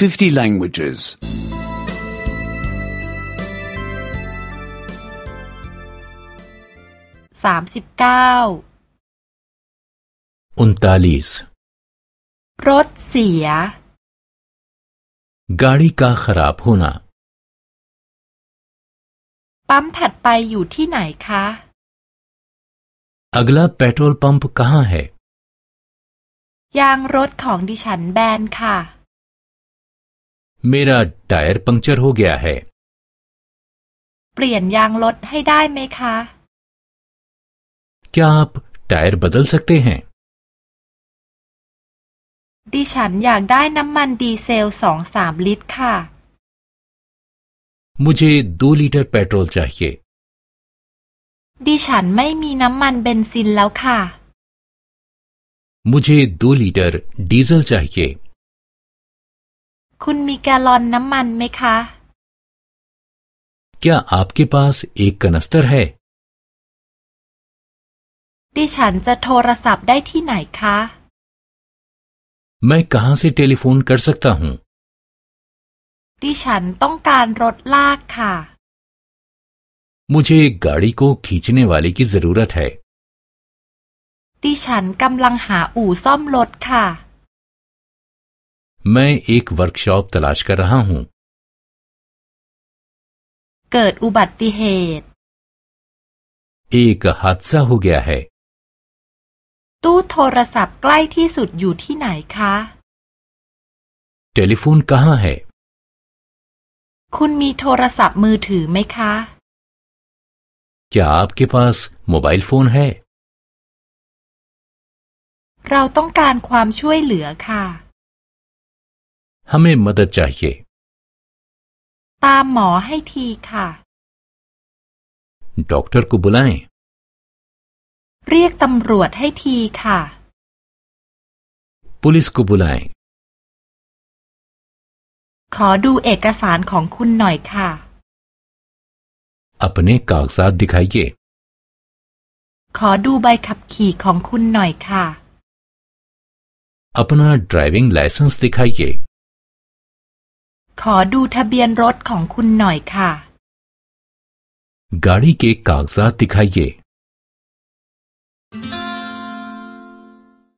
50 languages. สามสิบเก้า उनतालीस รถเสีย गाड़ी का खराब होना ปั๊มถัดไปอยู่ที่ไหนคะ अगला पेट्रोल पंप कहाँ है ยางรถของดิฉันแบนค่ะ मेरा टायर पंक्चर हो गया है เปลี่ยนยางรถให้ได้ไหมคะ क्या आप टायर बदल सकते हैं ดิฉันอยากได้น้ำมันดีเซลสองสามลิตรค่ะ मुझे दो लीटर पेट्रोल चाहिए ดิฉันไม่มีน้ำมันเบนซินแล้วค่ะ मुझे दो लीटर डीजल चाहिए คุณมีแกลลอนน้ำมันไหมคะ क्या आपके पास एक कनस्तर है ดิฉันจะโทรศัพท์ได้ที่ไหนคะ मैं कहाँ से टेलीफोन कर सकता हूँ ดิฉันต้องการรถลากค่ะ मुझे गाड़ी को खींचने वाले की जरूरत है ดิฉันกำลังหาอู่ซ่อมรถค่ะ मैं एक वर्कशॉप तलाश कर रहा हूँ เกิดอุบัติเหตุ एक हादसा हो गया है ตู้โทรศัพท์ใกล้ที่สุดอยู่ที่ไหนคะ टेलीफोन कहाँ है คุณมีโทรศัพท์มือถือไหมคะ क्या आपके पास मोबाइल फोन है เราต้องการความช่วยเหลือค่ะ हमें मदद चाहिए ตามหมอให้ทีค่ะ डॉक्टर को बुलाएं เรียกตำรวจให้ทีค่ะ पुलिस को बुलाएं ขอดูเอกสารของคุณหน่อยค่ะ अपने कागजात दिखाइए ขอดูใบขับขี่ของคุณหน่อยค่ะ अपना ड्राइविंग लाइसेंस दिखाइए ขอดูทะเบียนรถของคุณหน่อยค่ะ गाड़ी के कागजात दिखाइए